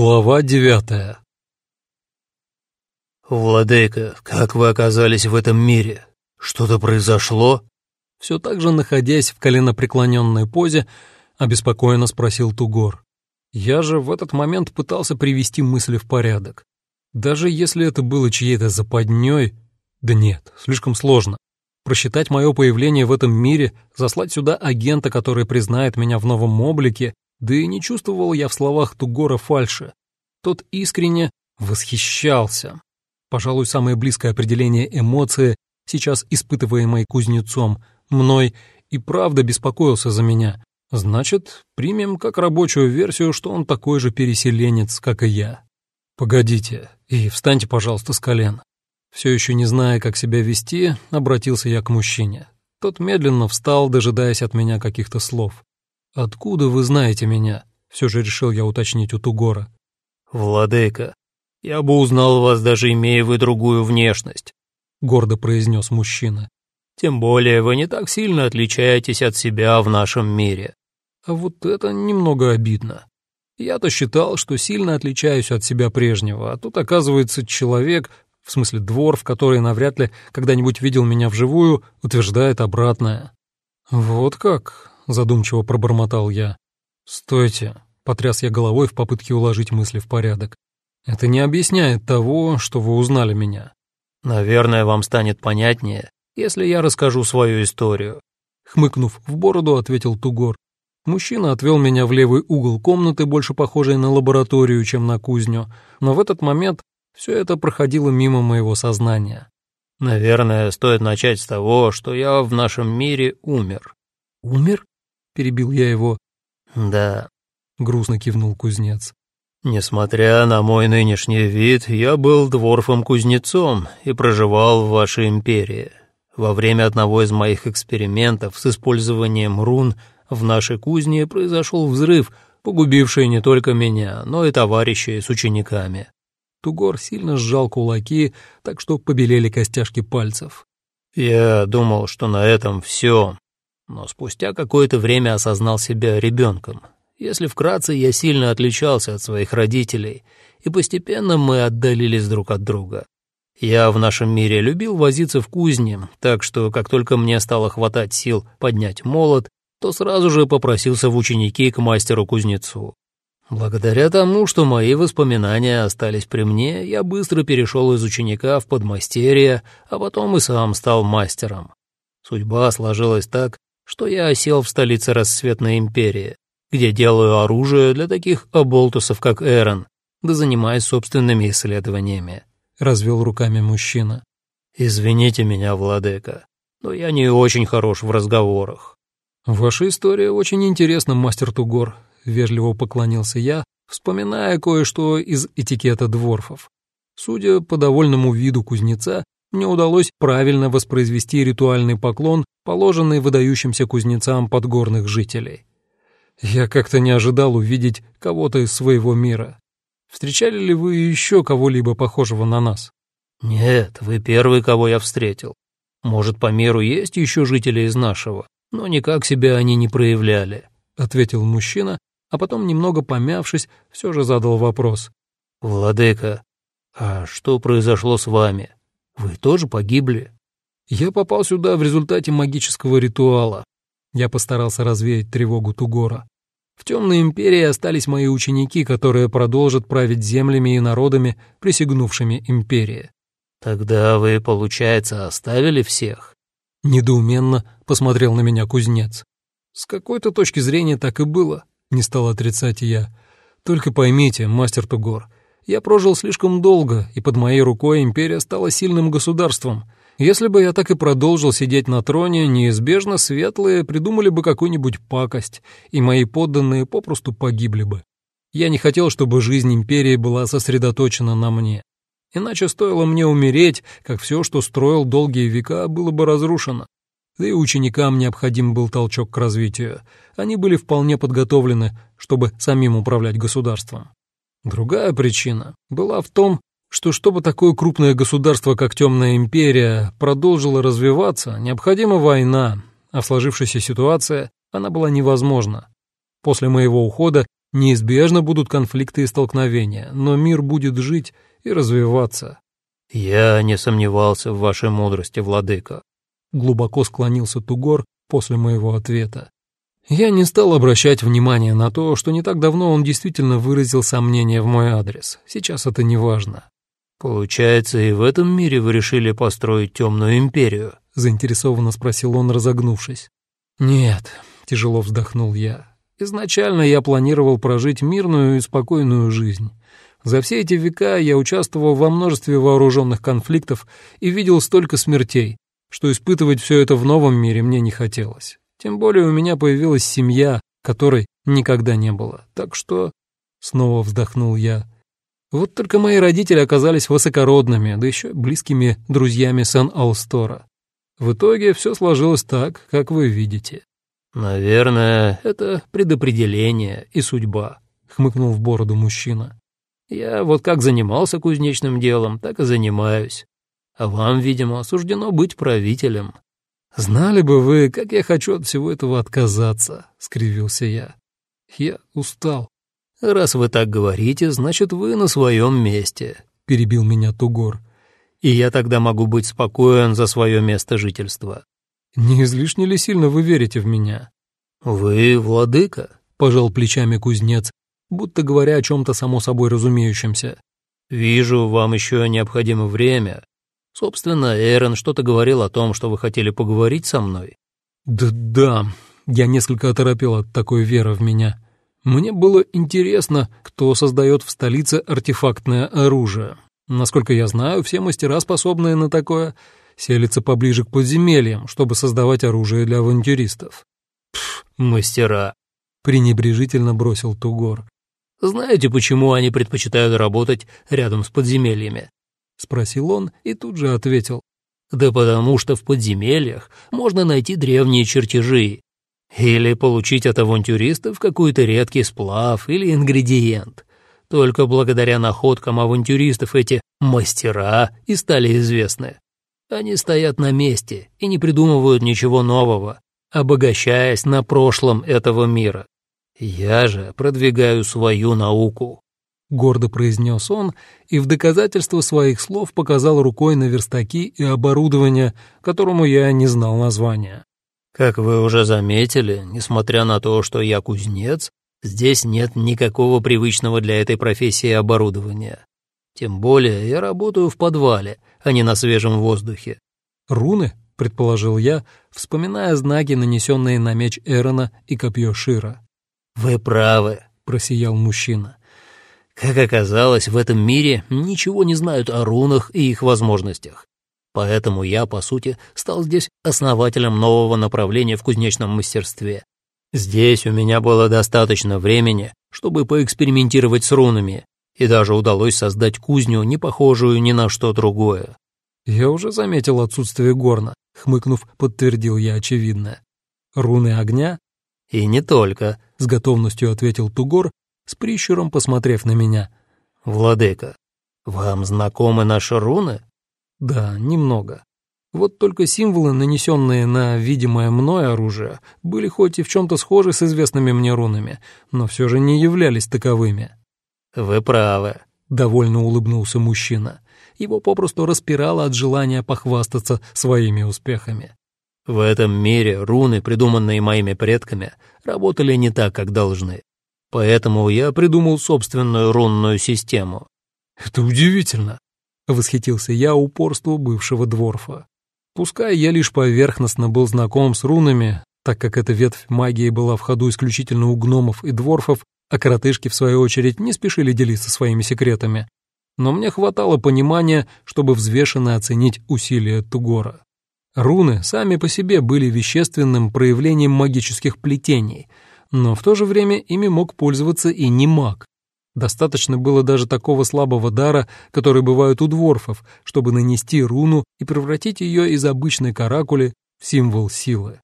Глава девятая «Владыка, как вы оказались в этом мире? Что-то произошло?» Все так же, находясь в коленопреклоненной позе, обеспокоенно спросил Тугор. Я же в этот момент пытался привести мысли в порядок. Даже если это было чьей-то западней... Да нет, слишком сложно. Просчитать мое появление в этом мире, заслать сюда агента, который признает меня в новом облике, да и не чувствовал я в словах Тугора фальши. Тот искренне восхищался. Пожалуй, самое близкое определение эмоции, сейчас испытываемой кузнецом, мной, и правда беспокоился за меня. Значит, примем как рабочую версию, что он такой же переселенец, как и я. Погодите, и встаньте, пожалуйста, с колен. Все еще не зная, как себя вести, обратился я к мужчине. Тот медленно встал, дожидаясь от меня каких-то слов. «Откуда вы знаете меня?» — все же решил я уточнить у Тугора. «Владыка, я бы узнал вас, даже имея вы другую внешность», — гордо произнес мужчина. «Тем более вы не так сильно отличаетесь от себя в нашем мире». А вот это немного обидно. Я-то считал, что сильно отличаюсь от себя прежнего, а тут, оказывается, человек, в смысле дворф, который навряд ли когда-нибудь видел меня вживую, утверждает обратное. «Вот как?» задумчиво пробормотал я. «Стойте», — потряс я головой в попытке уложить мысли в порядок. «Это не объясняет того, что вы узнали меня». «Наверное, вам станет понятнее, если я расскажу свою историю», — хмыкнув в бороду, ответил Тугор. Мужчина отвел меня в левый угол комнаты, больше похожей на лабораторию, чем на кузню, но в этот момент все это проходило мимо моего сознания. «Наверное, стоит начать с того, что я в нашем мире умер». «Умер?» перебил я его. «Да», — грустно кивнул кузнец. «Несмотря на мой нынешний вид, я был дворфом-кузнецом и проживал в вашей империи. Во время одного из моих экспериментов с использованием рун в нашей кузне произошел взрыв, погубивший не только меня, но и товарищей с учениками». Тугор сильно сжал кулаки, так что побелели костяшки пальцев. «Я думал, что на этом все, но спустя какое-то время осознал себя ребенком. Если вкратце, я сильно отличался от своих родителей, и постепенно мы отдалились друг от друга. Я в нашем мире любил возиться в кузне, так что как только мне стало хватать сил поднять молот, то сразу же попросился в ученики к мастеру-кузнецу. Благодаря тому, что мои воспоминания остались при мне, я быстро перешел из ученика в подмастерье, а потом и сам стал мастером. Судьба сложилась так, что я осел в столице Рассветной Империи, где делаю оружие для таких оболтусов, как Эрон, да занимаюсь собственными исследованиями», — развел руками мужчина. «Извините меня, владыка, но я не очень хорош в разговорах». «Ваша история очень интересна, мастер Тугор», — вежливо поклонился я, вспоминая кое-что из этикета дворфов. Судя по довольному виду кузнеца, мне удалось правильно воспроизвести ритуальный поклон, положенный выдающимся кузнецам подгорных жителей. Я как-то не ожидал увидеть кого-то из своего мира. Встречали ли вы еще кого-либо похожего на нас? Нет, вы первый, кого я встретил. Может, по миру есть еще жители из нашего, но никак себя они не проявляли, ответил мужчина, а потом, немного помявшись, все же задал вопрос. Владыка, а что произошло с вами? Вы тоже погибли. Я попал сюда в результате магического ритуала. Я постарался развеять тревогу Тугора. В темной империи остались мои ученики, которые продолжат править землями и народами, присягнувшими империи. Тогда вы, получается, оставили всех? Недоуменно посмотрел на меня кузнец. С какой-то точки зрения так и было, не стал отрицать я. Только поймите, мастер Тугор, я прожил слишком долго, и под моей рукой империя стала сильным государством. Если бы я так и продолжил сидеть на троне, неизбежно светлые придумали бы какую-нибудь пакость, и мои подданные попросту погибли бы. Я не хотел, чтобы жизнь империи была сосредоточена на мне. Иначе стоило мне умереть, как все, что строил долгие века, было бы разрушено. Да и ученикам необходим был толчок к развитию. Они были вполне подготовлены, чтобы самим управлять государством. Другая причина была в том, что чтобы такое крупное государство, как Темная империя, продолжило развиваться, необходима война, а в сложившейся ситуации она была невозможна. После моего ухода Неизбежно будут конфликты и столкновения, но мир будет жить и развиваться. «Я не сомневался в вашей мудрости, владыка», — глубоко склонился Тугор после моего ответа. Я не стал обращать внимания на то, что не так давно он действительно выразил сомнение в мой адрес. Сейчас это не важно. «Получается, и в этом мире вы решили построить темную империю?» — заинтересованно спросил он, разогнувшись. «Нет», — тяжело вздохнул я. «Изначально я планировал прожить мирную и спокойную жизнь. За все эти века я участвовал во множестве вооруженных конфликтов и видел столько смертей, что испытывать все это в новом мире мне не хотелось. Тем более у меня появилась семья, которой никогда не было. Так что...» Снова вздохнул я. Вот только мои родители оказались высокородными, да еще близкими друзьями Сан-Алстора. В итоге все сложилось так, как вы видите. «Наверное, это предопределение и судьба», — хмыкнул в бороду мужчина. «Я вот как занимался кузнечным делом, так и занимаюсь. А вам, видимо, суждено быть правителем». «Знали бы вы, как я хочу от всего этого отказаться», — скривился я. «Я устал». «Раз вы так говорите, значит, вы на своем месте», — перебил меня Тугор. «И я тогда могу быть спокоен за свое место жительства». «Не излишне ли сильно вы верите в меня?» «Вы владыка», — пожал плечами кузнец, будто говоря о чем-то само собой разумеющемся. «Вижу, вам еще необходимо время. Собственно, Эрен что-то говорил о том, что вы хотели поговорить со мной». «Да-да», — я несколько оторопел от такой веры в меня. Мне было интересно, кто создает в столице артефактное оружие. Насколько я знаю, все мастера, способные на такое, селятся поближе к подземельям, чтобы создавать оружие для авантюристов. «Пф, мастера!» — пренебрежительно бросил Тугор. «Знаете, почему они предпочитают работать рядом с подземельями?» — спросил он и тут же ответил. «Да потому что в подземельях можно найти древние чертежи, или получить от авантюристов какой-то редкий сплав или ингредиент. Только благодаря находкам авантюристов эти мастера и стали известны. Они стоят на месте и не придумывают ничего нового, обогащаясь на прошлом этого мира. Я же продвигаю свою науку. Гордо произнес он и в доказательство своих слов показал рукой на верстаки и оборудование, которому я не знал названия. Как вы уже заметили, несмотря на то, что я кузнец, здесь нет никакого привычного для этой профессии оборудования. Тем более я работаю в подвале, а не на свежем воздухе. Руны, предположил я, вспоминая знаки, нанесенные на меч Эрона и копье Шира. Вы правы, просиял мужчина. Как оказалось, в этом мире ничего не знают о рунах и их возможностях. Поэтому я, по сути, стал здесь основателем нового направления в кузнечном мастерстве. Здесь у меня было достаточно времени, чтобы поэкспериментировать с рунами, и даже удалось создать кузню, не похожую ни на что другое. «Я уже заметил отсутствие горна», — хмыкнув, подтвердил я очевидное. «Руны огня?» «И не только», — с готовностью ответил Тугор, с прищуром посмотрев на меня. «Владыка, вам знакомы наши руны?» Да, немного. Вот только символы, нанесенные на видимое мной оружие, были хоть и в чем-то схожи с известными мне рунами, но все же не являлись таковыми. «Вы правы», — довольно улыбнулся мужчина. Его попросту распирало от желания похвастаться своими успехами. «В этом мире руны, придуманные моими предками, работали не так, как должны. Поэтому я придумал собственную рунную систему». «Это удивительно», Восхитился я упорству бывшего дворфа. Пускай я лишь поверхностно был знаком с рунами, так как эта ветвь магии была в ходу исключительно у гномов и дворфов, а коротышки, в свою очередь, не спешили делиться своими секретами. Но мне хватало понимания, чтобы взвешенно оценить усилия Тугора. Руны сами по себе были вещественным проявлением магических плетений, но в то же время ими мог пользоваться и не маг. Достаточно было даже такого слабого дара, который бывает у дворфов, чтобы нанести руну и превратить ее из обычной каракули в символ силы.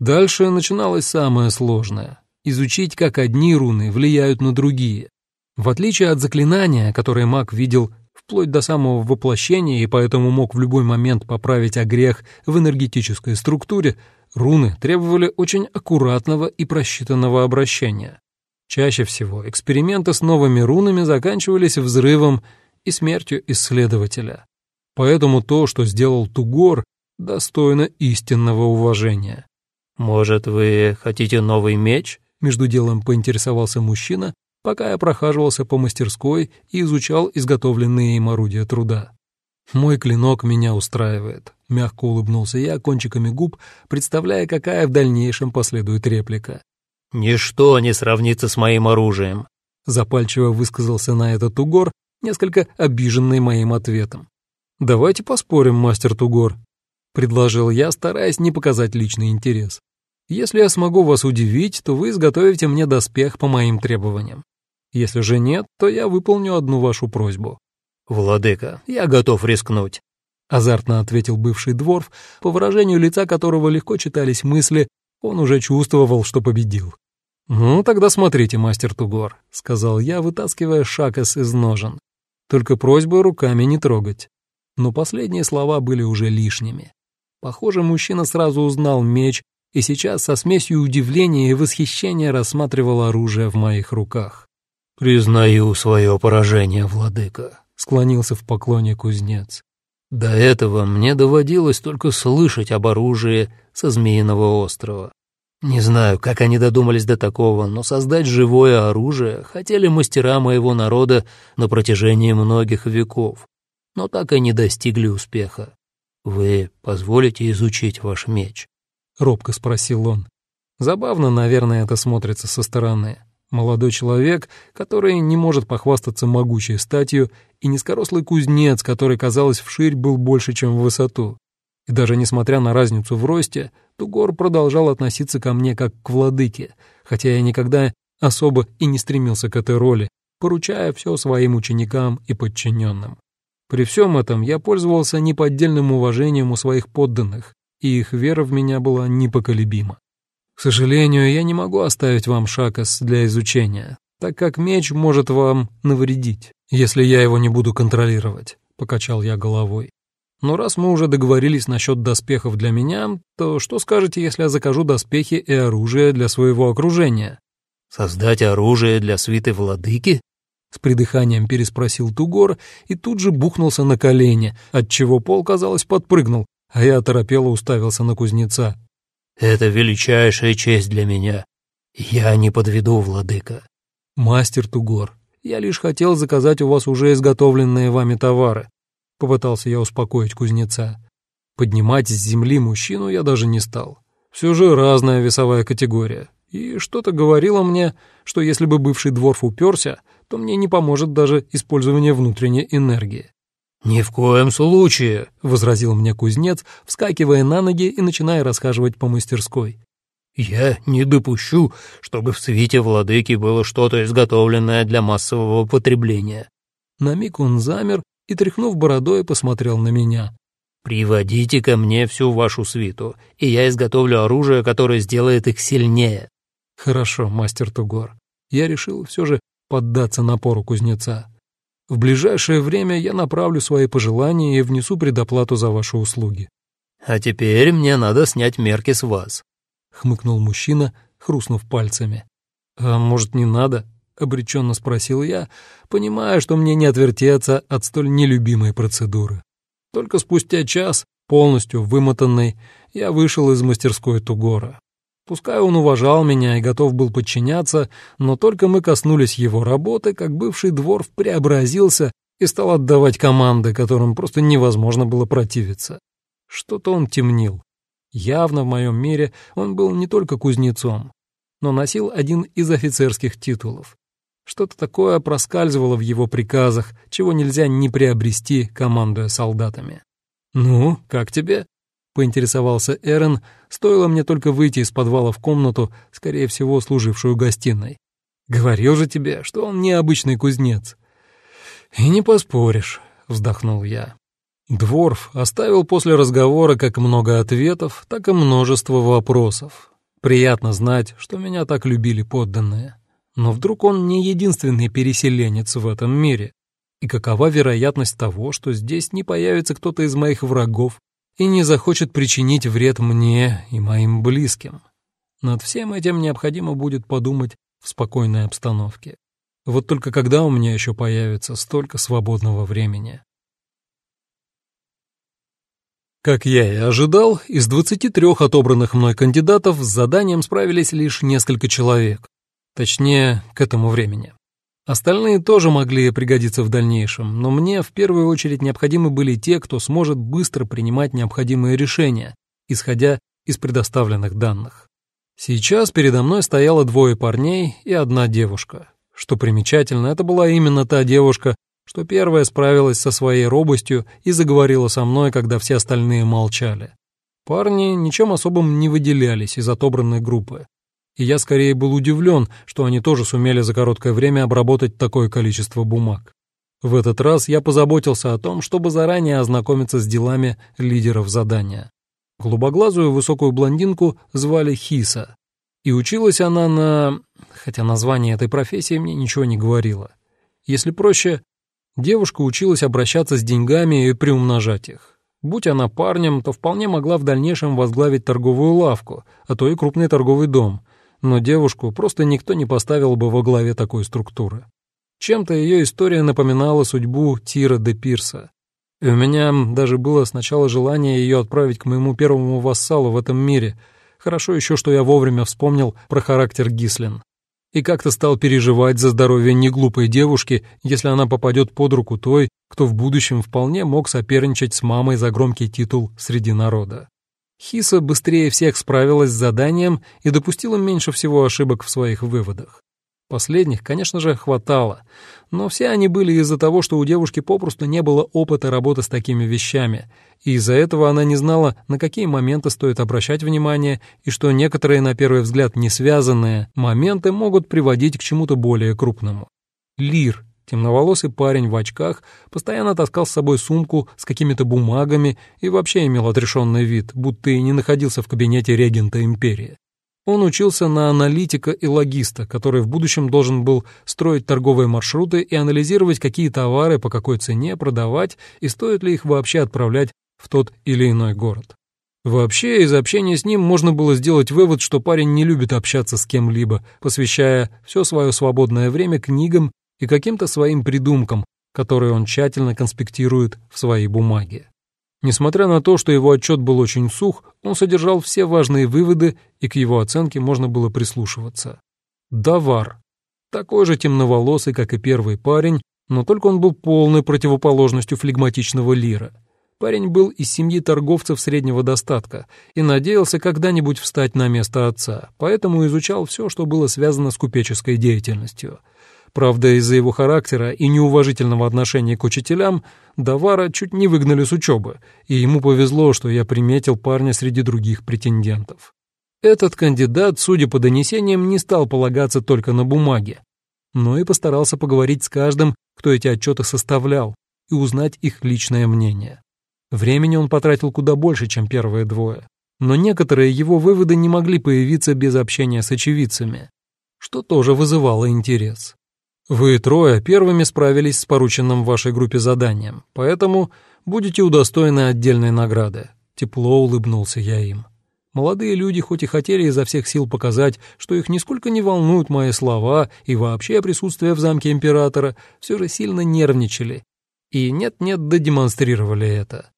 Дальше начиналось самое сложное — изучить, как одни руны влияют на другие. В отличие от заклинания, которое маг видел вплоть до самого воплощения и поэтому мог в любой момент поправить огрех в энергетической структуре, руны требовали очень аккуратного и просчитанного обращения. Чаще всего эксперименты с новыми рунами заканчивались взрывом и смертью исследователя. Поэтому то, что сделал Тугор, достойно истинного уважения. «Может, вы хотите новый меч?» — между делом поинтересовался мужчина, пока я прохаживался по мастерской и изучал изготовленные им орудия труда. «Мой клинок меня устраивает», — мягко улыбнулся я кончиками губ, представляя, какая в дальнейшем последует реплика. «Ничто не сравнится с моим оружием», — запальчиво высказался на это Тугор, несколько обиженный моим ответом. «Давайте поспорим, мастер Тугор», — предложил я, стараясь не показать личный интерес. «Если я смогу вас удивить, то вы изготовите мне доспех по моим требованиям. Если же нет, то я выполню одну вашу просьбу». «Владыка, я готов рискнуть», — азартно ответил бывший дворф, по выражению лица которого легко читались мысли, он уже чувствовал, что победил. «Ну, тогда смотрите, мастер Тугор», — сказал я, вытаскивая шакас из ножен. «Только просьба руками не трогать». Но последние слова были уже лишними. Похоже, мужчина сразу узнал меч и сейчас со смесью удивления и восхищения рассматривал оружие в моих руках. «Признаю свое поражение, владыка», — склонился в поклоне кузнец. «До этого мне доводилось только слышать об оружии со Змеиного острова. Не знаю, как они додумались до такого, но создать живое оружие хотели мастера моего народа на протяжении многих веков, но так и не достигли успеха. Вы позволите изучить ваш меч?» — робко спросил он. Забавно, наверное, это смотрится со стороны. Молодой человек, который не может похвастаться могучей статью, и низкорослый кузнец, который, казалось, вширь был больше, чем в высоту. И даже несмотря на разницу в росте, Тугор продолжал относиться ко мне как к владыке, хотя я никогда особо и не стремился к этой роли, поручая все своим ученикам и подчиненным. При всем этом я пользовался неподдельным уважением у своих подданных, и их вера в меня была непоколебима. К сожалению, я не могу оставить вам шакас для изучения, так как меч может вам навредить, если я его не буду контролировать», — покачал я головой. «Но раз мы уже договорились насчет доспехов для меня, то что скажете, если я закажу доспехи и оружие для своего окружения?» «Создать оружие для свиты владыки?» С придыханием переспросил Тугор и тут же бухнулся на колени, отчего пол, казалось, подпрыгнул, а я оторопело уставился на кузнеца. Это величайшая честь для меня. Я не подведу, владыка. Мастер Тугор, я лишь хотел заказать у вас уже изготовленные вами товары. Попытался я успокоить кузнеца. Поднимать с земли мужчину я даже не стал. Все же разная весовая категория. И что-то говорило мне, что если бы бывший дворф уперся, то мне не поможет даже использование внутренней энергии. «Ни в коем случае», — возразил мне кузнец, вскакивая на ноги и начиная расхаживать по мастерской. «Я не допущу, чтобы в свите владыки было что-то изготовленное для массового потребления». На миг он замер и, тряхнув бородой, посмотрел на меня. «Приводите ко мне всю вашу свиту, и я изготовлю оружие, которое сделает их сильнее». «Хорошо, мастер Тугор. Я решил все же поддаться напору кузнеца. В ближайшее время я направлю свои пожелания и внесу предоплату за ваши услуги». «А теперь мне надо снять мерки с вас», — хмыкнул мужчина, хрустнув пальцами. «А может, не надо?» — обреченно спросил я, понимая, что мне не отвертеться от столь нелюбимой процедуры. Только спустя час, полностью вымотанный, я вышел из мастерской Тугора. Пускай он уважал меня и готов был подчиняться, но только мы коснулись его работы, как бывший дворф преобразился и стал отдавать команды, которым просто невозможно было противиться. Что-то он темнил. Явно в моем мире он был не только кузнецом, но носил один из офицерских титулов. Что-то такое проскальзывало в его приказах, чего нельзя не приобрести, командуя солдатами. «Ну, как тебе?» поинтересовался Эрен, стоило мне только выйти из подвала в комнату, скорее всего, служившую гостиной. «Говорил же тебе, что он необычный кузнец». «И не поспоришь», — вздохнул я. Дворф оставил после разговора как много ответов, так и множество вопросов. Приятно знать, что меня так любили подданные. Но вдруг он не единственный переселенец в этом мире? И какова вероятность того, что здесь не появится кто-то из моих врагов и не захочет причинить вред мне и моим близким. Над всем этим необходимо будет подумать в спокойной обстановке. Вот только когда у меня еще появится столько свободного времени? Как я и ожидал, из 23 отобранных мной кандидатов с заданием справились лишь несколько человек. Точнее, к этому времени. Остальные тоже могли пригодиться в дальнейшем, но мне в первую очередь необходимы были те, кто сможет быстро принимать необходимые решения, исходя из предоставленных данных. Сейчас передо мной стояло двое парней и одна девушка. Что примечательно, это была именно та девушка, что первая справилась со своей робостью и заговорила со мной, когда все остальные молчали. Парни ничем особым не выделялись из отобранной группы. И я скорее был удивлен, что они тоже сумели за короткое время обработать такое количество бумаг. В этот раз я позаботился о том, чтобы заранее ознакомиться с делами лидеров задания. Голубоглазую высокую блондинку звали Хиса, и училась она на... хотя название этой профессии мне ничего не говорило. Если проще, Девушка училась обращаться с деньгами и приумножать их. Будь она парнем, то вполне могла в дальнейшем возглавить торговую лавку, а то и крупный торговый дом. Но девушку просто никто не поставил бы во главе такой структуры. Чем-то ее история напоминала судьбу Тира де Пирса. И у меня даже было сначала желание ее отправить к моему первому вассалу в этом мире. Хорошо еще, что я вовремя вспомнил про характер Гислин и как-то стал переживать за здоровье неглупой девушки, если она попадет под руку той, кто в будущем вполне мог соперничать с мамой за громкий титул среди народа. Хиса быстрее всех справилась с заданием и допустила меньше всего ошибок в своих выводах. Последних, конечно же, хватало, но все они были из-за того, что у девушки попросту не было опыта работы с такими вещами, и из-за этого она не знала, на какие моменты стоит обращать внимание, и что некоторые, на первый взгляд, не связанные моменты могут приводить к чему-то более крупному. Лир, темноволосый парень в очках, постоянно таскал с собой сумку с какими-то бумагами и вообще имел отрешенный вид, будто и не находился в кабинете регента империи. Он учился на аналитика и логиста, который в будущем должен был строить торговые маршруты и анализировать, какие товары по какой цене продавать и стоит ли их вообще отправлять в тот или иной город. Вообще, из общения с ним можно было сделать вывод, что парень не любит общаться с кем-либо, посвящая все свое свободное время книгам и каким-то своим придумкам, которые он тщательно конспектирует в своей бумаге. Несмотря на то, что его отчет был очень сух, он содержал все важные выводы, и к его оценке можно было прислушиваться. Давар. Такой же темноволосый, как и первый парень, но только он был полной противоположностью флегматичного лира. Парень был из семьи торговцев среднего достатка и надеялся когда-нибудь встать на место отца, поэтому изучал все, что было связано с купеческой деятельностью — Правда, из-за его характера и неуважительного отношения к учителям Давара чуть не выгнали с учебы, и ему повезло, что я приметил парня среди других претендентов. Этот кандидат, судя по донесениям, не стал полагаться только на бумаге, но и постарался поговорить с каждым, кто эти отчеты составлял, и узнать их личное мнение. Времени он потратил куда больше, чем первые двое, но некоторые его выводы не могли появиться без общения с очевидцами, что тоже вызывало интерес. Вы трое первыми справились с порученным вашей группе заданием, поэтому будете удостоены отдельной награды. Тепло улыбнулся я им. Молодые люди хоть и хотели изо всех сил показать, что их нисколько не волнуют мои слова и вообще присутствие в замке императора, все же сильно нервничали и нет-нет демонстрировали это.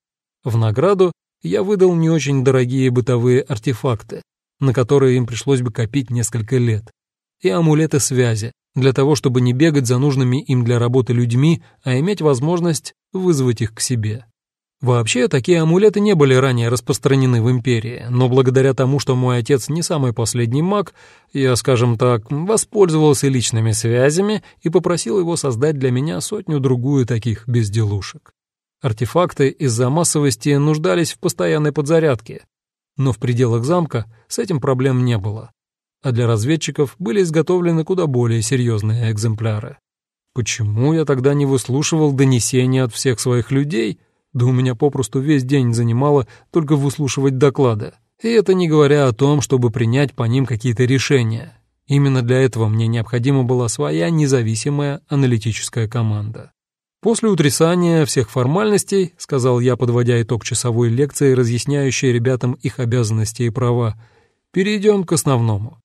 В награду я выдал не очень дорогие бытовые артефакты, на которые им пришлось бы копить несколько лет, и амулеты связи, для того, чтобы не бегать за нужными им для работы людьми, а иметь возможность вызвать их к себе. Вообще, такие амулеты не были ранее распространены в империи, но благодаря тому, что мой отец не самый последний маг, я, скажем так, воспользовался личными связями и попросил его создать для меня сотню-другую таких безделушек. Артефакты из-за массовости нуждались в постоянной подзарядке, но в пределах замка с этим проблем не было а для разведчиков были изготовлены куда более серьезные экземпляры. Почему я тогда не выслушивал донесения от всех своих людей? Да у меня попросту весь день занимало только выслушивать доклады. И это не говоря о том, чтобы принять по ним какие-то решения. Именно для этого мне необходима была своя независимая аналитическая команда. После утрясания всех формальностей, сказал я, подводя итог часовой лекции, разъясняющей ребятам их обязанности и права, перейдем к основному.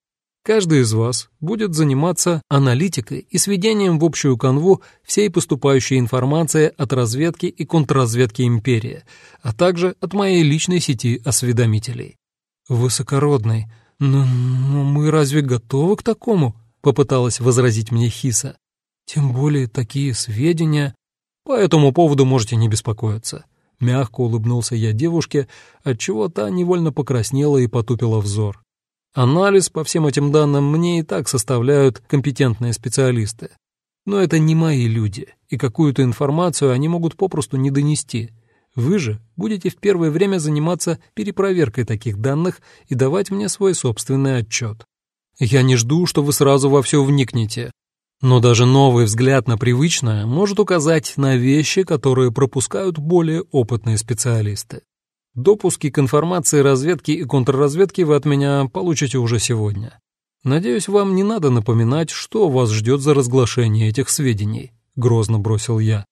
Каждый из вас будет заниматься аналитикой и сведением в общую канву всей поступающей информации от разведки и контрразведки империи, а также от моей личной сети осведомителей. Высокородный, но, но мы разве готовы к такому? Попыталась возразить мне Хиса. Тем более такие сведения. По этому поводу можете не беспокоиться. Мягко улыбнулся я девушке, отчего та невольно покраснела и потупила взор. Анализ по всем этим данным мне и так составляют компетентные специалисты. Но это не мои люди, и какую-то информацию они могут попросту не донести. Вы же будете в первое время заниматься перепроверкой таких данных и давать мне свой собственный отчет. Я не жду, что вы сразу во все вникнете, но даже новый взгляд на привычное может указать на вещи, которые пропускают более опытные специалисты. Допуски к информации разведки и контрразведки вы от меня получите уже сегодня. Надеюсь, вам не надо напоминать, что вас ждет за разглашение этих сведений», — грозно бросил я.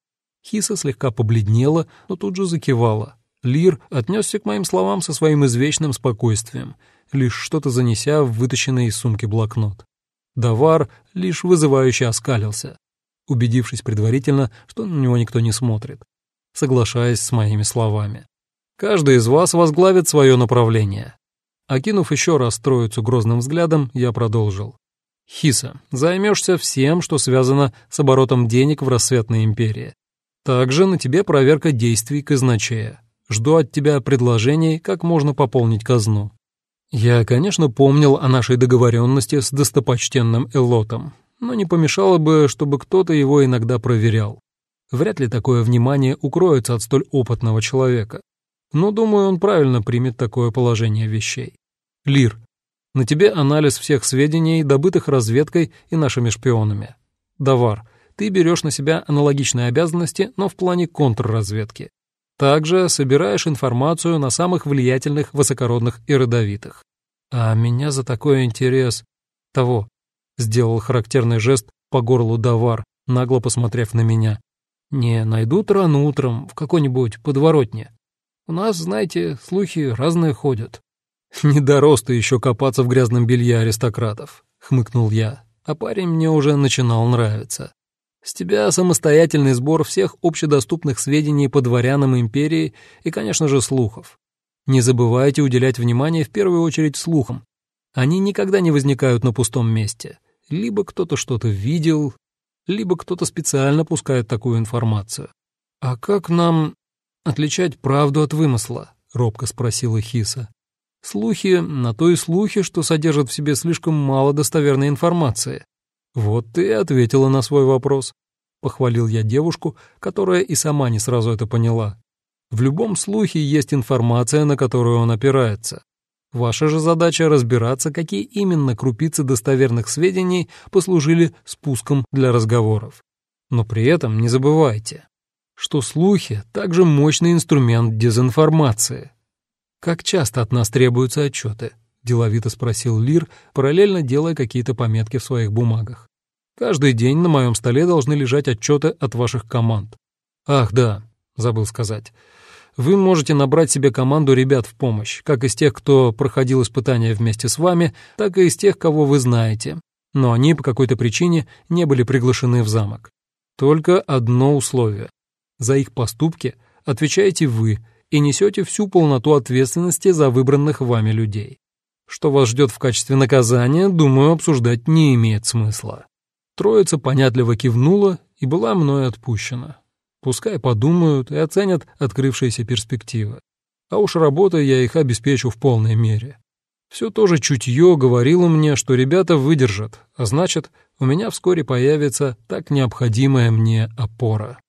Хиса слегка побледнела, но тут же закивала. Лир отнесся к моим словам со своим извечным спокойствием, лишь что-то занеся в вытащенный из сумки блокнот. Давар лишь вызывающе оскалился, убедившись предварительно, что на него никто не смотрит, соглашаясь с моими словами. Каждый из вас возглавит свое направление. Окинув еще раз троицу грозным взглядом, я продолжил. Хиса, займешься всем, что связано с оборотом денег в рассветной империи. Также на тебе проверка действий казначея. Жду от тебя предложений, как можно пополнить казну. Я, конечно, помнил о нашей договоренности с достопочтенным Элотом, но не помешало бы, чтобы кто-то его иногда проверял. Вряд ли такое внимание укроется от столь опытного человека но, думаю, он правильно примет такое положение вещей. Лир, на тебе анализ всех сведений, добытых разведкой и нашими шпионами. Давар, ты берешь на себя аналогичные обязанности, но в плане контрразведки. Также собираешь информацию на самых влиятельных, высокородных и родовитых. А меня за такой интерес... Того, сделал характерный жест по горлу Давар, нагло посмотрев на меня. Не найдут рано утром в какой-нибудь подворотне. У нас, знаете, слухи разные ходят». «Не дорос ты еще копаться в грязном белье аристократов», — хмыкнул я, а парень мне уже начинал нравиться. «С тебя самостоятельный сбор всех общедоступных сведений по дворянам империи и, конечно же, слухов. Не забывайте уделять внимание в первую очередь слухам. Они никогда не возникают на пустом месте. Либо кто-то что-то видел, либо кто-то специально пускает такую информацию. А как нам отличать правду от вымысла?» — робко спросила Хиса. «Слухи на то и слухи, что содержат в себе слишком мало достоверной информации». «Вот ты и ответила на свой вопрос», — похвалил я девушку, которая и сама не сразу это поняла. «В любом слухе есть информация, на которую он опирается. Ваша же задача разбираться, какие именно крупицы достоверных сведений послужили спуском для разговоров. Но при этом не забывайте, что слухи — также мощный инструмент дезинформации. «Как часто от нас требуются отчеты?» — деловито спросил Лир, параллельно делая какие-то пометки в своих бумагах. «Каждый день на моем столе должны лежать отчеты от ваших команд. Ах, да, забыл сказать. Вы можете набрать себе команду ребят в помощь, как из тех, кто проходил испытания вместе с вами, так и из тех, кого вы знаете, но они по какой-то причине не были приглашены в замок. Только одно условие. За их поступки отвечаете вы и несете всю полноту ответственности за выбранных вами людей. Что вас ждет в качестве наказания, думаю, обсуждать не имеет смысла. Троица понятливо кивнула и была мною отпущена. Пускай подумают и оценят открывшиеся перспективы. А уж работой я их обеспечу в полной мере. Все то же чутье говорило мне, что ребята выдержат, а значит, у меня вскоре появится так необходимая мне опора.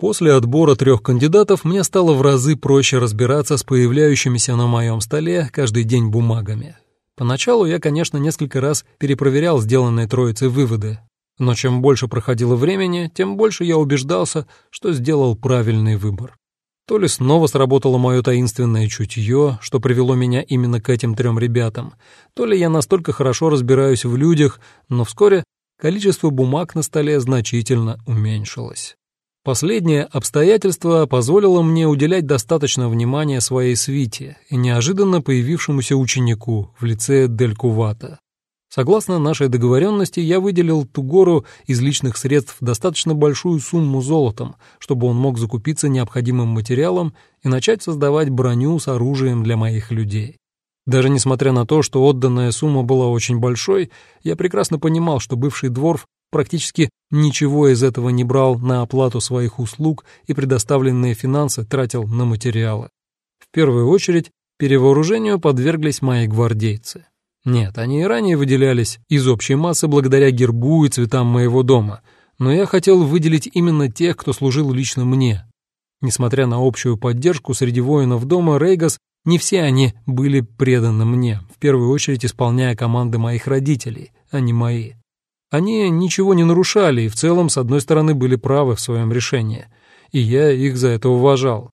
После отбора трех кандидатов мне стало в разы проще разбираться с появляющимися на моем столе каждый день бумагами. Поначалу я, конечно, несколько раз перепроверял сделанные троицей выводы, но чем больше проходило времени, тем больше я убеждался, что сделал правильный выбор. То ли снова сработало мое таинственное чутье, что привело меня именно к этим трем ребятам, то ли я настолько хорошо разбираюсь в людях, но вскоре количество бумаг на столе значительно уменьшилось. Последнее обстоятельство позволило мне уделять достаточно внимания своей свите и неожиданно появившемуся ученику в лице Дель Кувата. Согласно нашей договоренности, я выделил Тугору из личных средств достаточно большую сумму золотом, чтобы он мог закупиться необходимым материалом и начать создавать броню с оружием для моих людей. Даже несмотря на то, что отданная сумма была очень большой, я прекрасно понимал, что бывший дворф практически ничего из этого не брал на оплату своих услуг и предоставленные финансы тратил на материалы. В первую очередь перевооружению подверглись мои гвардейцы. Нет, они и ранее выделялись из общей массы благодаря гербу и цветам моего дома, но я хотел выделить именно тех, кто служил лично мне. Несмотря на общую поддержку среди воинов дома Рейгас, не все они были преданы мне, в первую очередь исполняя команды моих родителей, а не мои. Они ничего не нарушали и в целом, с одной стороны, были правы в своем решении, и я их за это уважал.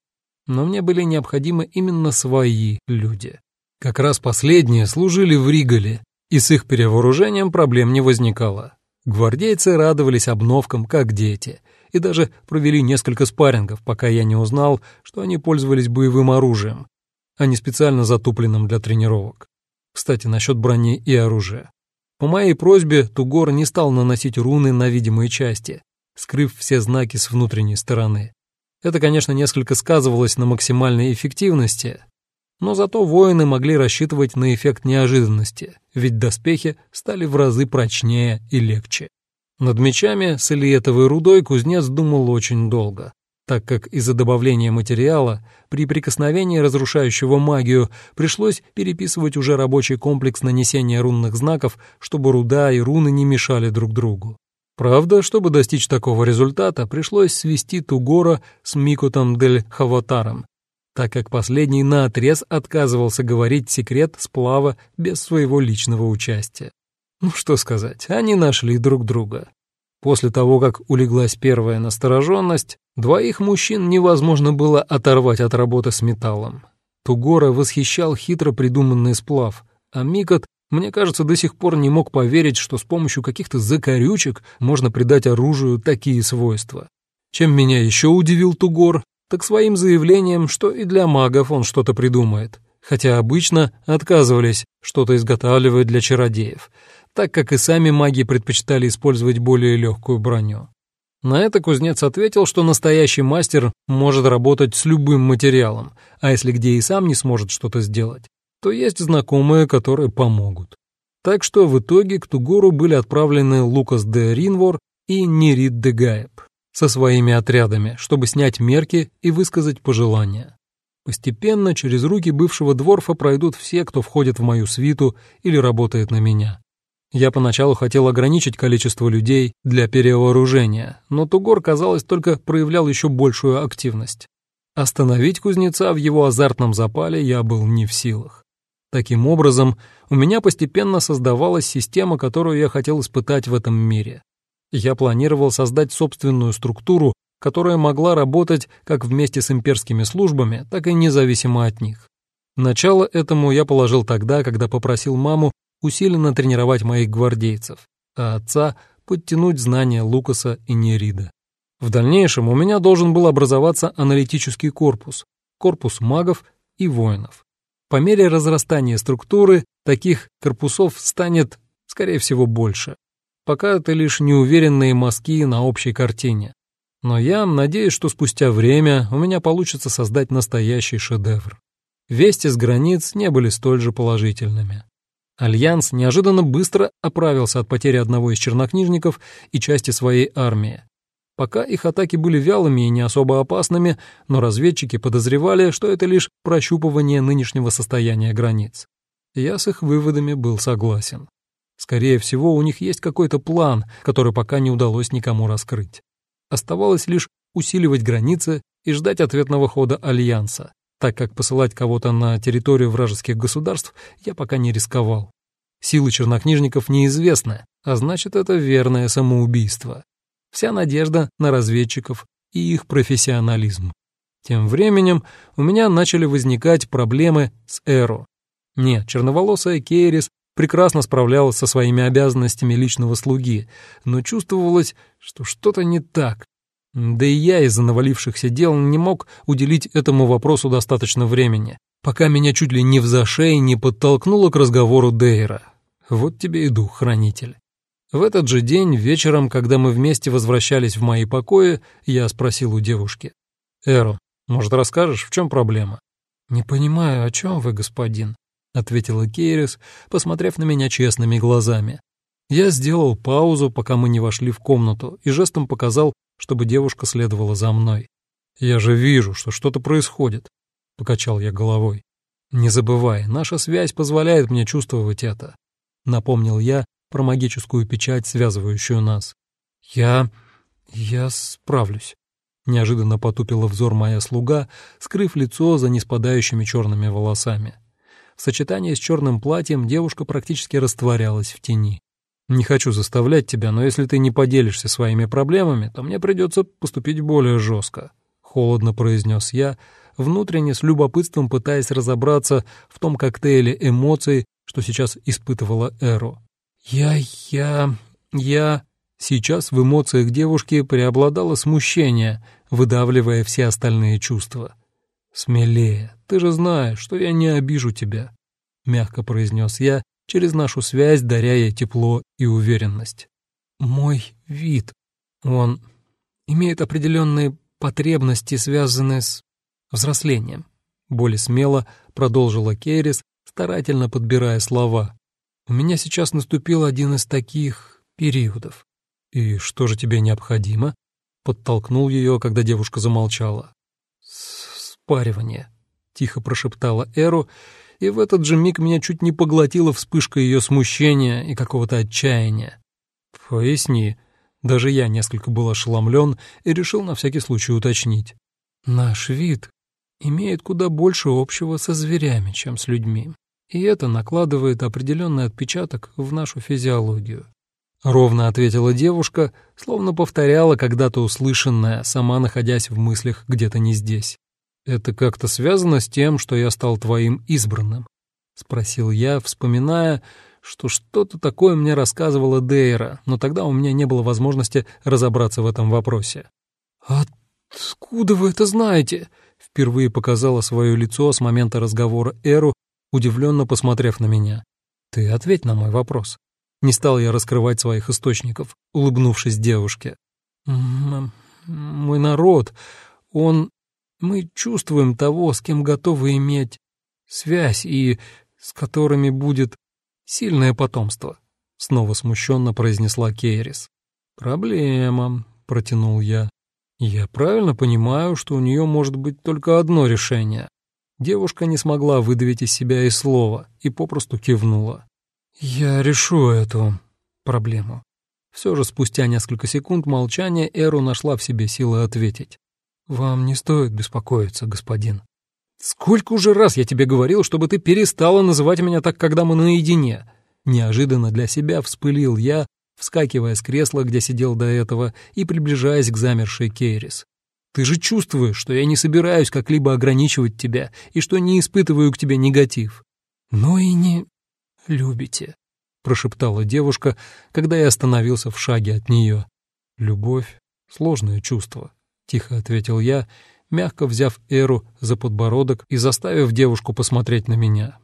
Но мне были необходимы именно свои люди. Как раз последние служили в Ригале, и с их перевооружением проблем не возникало. Гвардейцы радовались обновкам, как дети, и даже провели несколько спаррингов, пока я не узнал, что они пользовались боевым оружием, а не специально затупленным для тренировок. Кстати, насчет брони и оружия. По моей просьбе Тугор не стал наносить руны на видимые части, скрыв все знаки с внутренней стороны. Это, конечно, несколько сказывалось на максимальной эффективности, но зато воины могли рассчитывать на эффект неожиданности, ведь доспехи стали в разы прочнее и легче. Над мечами с элиетовой рудой кузнец думал очень долго, так как из-за добавления материала при прикосновении разрушающего магию пришлось переписывать уже рабочий комплекс нанесения рунных знаков, чтобы руда и руны не мешали друг другу. Правда, чтобы достичь такого результата, пришлось свести Тугора с Микутом дель Хаватаром, так как последний наотрез отказывался говорить секрет сплава без своего личного участия. Ну что сказать, они нашли друг друга. После того, как улеглась первая настороженность, двоих мужчин невозможно было оторвать от работы с металлом. Тугора восхищал хитро придуманный сплав, а Микот, мне кажется, до сих пор не мог поверить, что с помощью каких-то закорючек можно придать оружию такие свойства. Чем меня еще удивил Тугор, так своим заявлением, что и для магов он что-то придумает, хотя обычно отказывались что-то изготавливать для чародеев, так как и сами маги предпочитали использовать более легкую броню. На это кузнец ответил, что настоящий мастер может работать с любым материалом, а если где и сам не сможет что-то сделать, то есть знакомые, которые помогут. Так что в итоге к Тугору были отправлены Лукас де Ринвор и Нерит де Гаеб со своими отрядами, чтобы снять мерки и высказать пожелания. Постепенно через руки бывшего дворфа пройдут все, кто входит в мою свиту или работает на меня. Я поначалу хотел ограничить количество людей для перевооружения, но Тугор, казалось, только проявлял еще большую активность. Остановить кузнеца в его азартном запале я был не в силах. Таким образом, у меня постепенно создавалась система, которую я хотел испытать в этом мире. Я планировал создать собственную структуру, которая могла работать как вместе с имперскими службами, так и независимо от них. Начало этому я положил тогда, когда попросил маму усиленно тренировать моих гвардейцев, а отца подтянуть знания Лукаса и Нерида. В дальнейшем у меня должен был образоваться аналитический корпус, корпус магов и воинов. По мере разрастания структуры таких корпусов станет, скорее всего, больше. Пока это лишь неуверенные мазки на общей картине. Но я надеюсь, что спустя время у меня получится создать настоящий шедевр. Вести с границ не были столь же положительными. Альянс неожиданно быстро оправился от потери одного из чернокнижников и части своей армии. Пока их атаки были вялыми и не особо опасными, но разведчики подозревали, что это лишь прощупывание нынешнего состояния границ. Я с их выводами был согласен. Скорее всего, у них есть какой-то план, который пока не удалось никому раскрыть. Оставалось лишь усиливать границы и ждать ответного хода Альянса, так как посылать кого-то на территорию вражеских государств я пока не рисковал. Силы чернокнижников неизвестны, а значит, это верное самоубийство. Вся надежда на разведчиков и их профессионализм. Тем временем у меня начали возникать проблемы с Эро. Нет, черноволосая Кейрис прекрасно справлялась со своими обязанностями личного слуги, но чувствовалось, что что-то не так. Да и я из-за навалившихся дел не мог уделить этому вопросу достаточно времени, пока меня чуть ли не в зашей не подтолкнуло к разговору Дейра. Вот тебе и дух, хранитель. В этот же день, вечером, когда мы вместе возвращались в мои покои, я спросил у девушки. «Эро, может, расскажешь, в чем проблема?» «Не понимаю, о чем вы, господин?» — ответила Кейрис, посмотрев на меня честными глазами. Я сделал паузу, пока мы не вошли в комнату, и жестом показал, чтобы девушка следовала за мной. «Я же вижу, что что-то происходит», — покачал я головой. «Не забывай, наша связь позволяет мне чувствовать это», — напомнил я про магическую печать, связывающую нас. «Я... я справлюсь», — неожиданно потупила взор моя слуга, скрыв лицо за неспадающими черными волосами. В сочетании с черным платьем девушка практически растворялась в тени. Не хочу заставлять тебя, но если ты не поделишься своими проблемами, то мне придется поступить более жестко», — холодно произнес я, внутренне с любопытством пытаясь разобраться в том коктейле эмоций, что сейчас испытывала Эро. «Я... я... я...» Сейчас в эмоциях девушки преобладало смущение, выдавливая все остальные чувства. «Смелее, ты же знаешь, что я не обижу тебя», — мягко произнес я, через нашу связь даря ей тепло и уверенность. Мой вид, он имеет определенные потребности, связанные с взрослением. Более смело продолжила Керрис, старательно подбирая слова. У меня сейчас наступил один из таких периодов. И что же тебе необходимо? Подтолкнул ее, когда девушка замолчала. Спаривание, тихо прошептала Эру, и в этот же миг меня чуть не поглотила вспышка ее смущения и какого-то отчаяния. «Поясни». Даже я несколько был ошеломлен и решил на всякий случай уточнить. «Наш вид имеет куда больше общего со зверями, чем с людьми, и это накладывает определенный отпечаток в нашу физиологию». Ровно ответила девушка, словно повторяла когда-то услышанное, сама находясь в мыслях где-то не здесь. «Это как-то связано с тем, что я стал твоим избранным?» — спросил я, вспоминая, что что-то такое мне рассказывала Дейра, но тогда у меня не было возможности разобраться в этом вопросе. «Откуда вы это знаете?» — впервые показала свое лицо с момента разговора Эру, удивленно посмотрев на меня. «Ты ответь на мой вопрос». Не стал я раскрывать своих источников, улыбнувшись девушке. «Мой народ, он мы чувствуем того, с кем готовы иметь связь и с которыми будет сильное потомство», — снова смущенно произнесла Кейрис. «Проблема», — протянул я. «Я правильно понимаю, что у нее может быть только одно решение». Девушка не смогла выдавить из себя и слова и попросту кивнула. «Я решу эту проблему». Все же спустя несколько секунд молчания Эру нашла в себе силы ответить. «Вам не стоит беспокоиться, господин». «Сколько уже раз я тебе говорил, чтобы ты перестала называть меня так, когда мы наедине?» Неожиданно для себя вспылил я, вскакивая с кресла, где сидел до этого, и приближаясь к замершей Кейрис. «Ты же чувствуешь, что я не собираюсь как-либо ограничивать тебя и что не испытываю к тебе негатив». «Но и не любите», — прошептала девушка, когда я остановился в шаге от нее. «Любовь — сложное чувство», — тихо ответил я, мягко взяв Эру за подбородок и заставив девушку посмотреть на меня.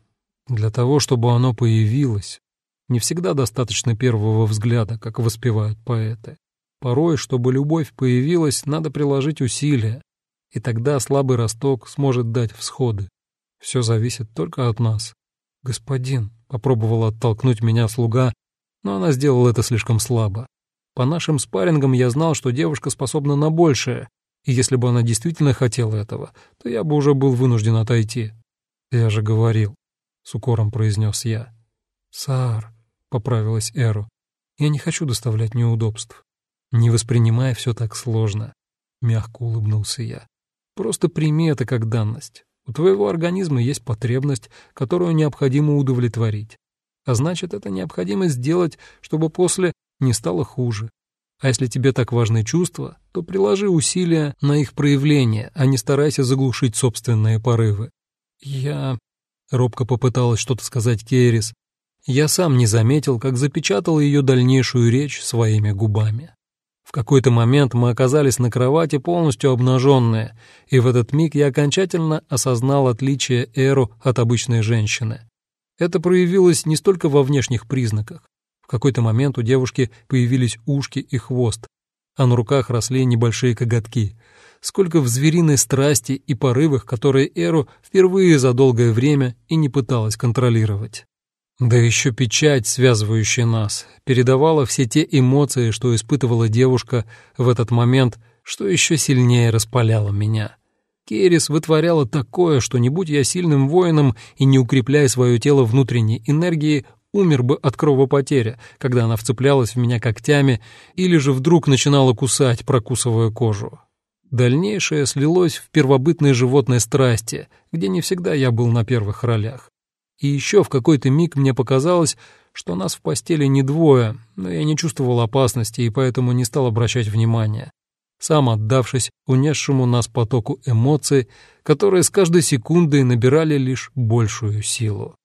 Для того, чтобы оно появилось, не всегда достаточно первого взгляда, как воспевают поэты. Порой, чтобы любовь появилась, надо приложить усилия, и тогда слабый росток сможет дать всходы. Все зависит только от нас. «Господин», — попробовала оттолкнуть меня слуга, но она сделала это слишком слабо. По нашим спаррингам я знал, что девушка способна на большее, и если бы она действительно хотела этого, то я бы уже был вынужден отойти. Я же говорил, — с укором произнес я. Саар, — поправилась Эру, — я не хочу доставлять неудобств. Не воспринимая все так сложно, — мягко улыбнулся я. Просто прими это как данность. У твоего организма есть потребность, которую необходимо удовлетворить. А значит, это необходимо сделать, чтобы после не стало хуже. А если тебе так важны чувства, то приложи усилия на их проявление, а не старайся заглушить собственные порывы. Я... Робко попыталась что-то сказать Кейрис. Я сам не заметил, как запечатал ее дальнейшую речь своими губами. В какой-то момент мы оказались на кровати полностью обнаженные, и в этот миг я окончательно осознал отличие Эру от обычной женщины. Это проявилось не столько во внешних признаках. В какой-то момент у девушки появились ушки и хвост, а на руках росли небольшие коготки, сколько в звериной страсти и порывах, которые Эру впервые за долгое время и не пыталась контролировать. Да еще печать, связывающая нас, передавала все те эмоции, что испытывала девушка в этот момент, что еще сильнее распаляло меня. Керис вытворяла такое, что не будь я сильным воином и не укрепляя свое тело внутренней энергией, умер бы от кровопотери, когда она вцеплялась в меня когтями или же вдруг начинала кусать, прокусывая кожу. Дальнейшее слилось в первобытной животной страсти, где не всегда я был на первых ролях. И еще в какой-то миг мне показалось, что нас в постели не двое, но я не чувствовал опасности и поэтому не стал обращать внимания, сам отдавшись унесшему нас потоку эмоций, которые с каждой секундой набирали лишь большую силу.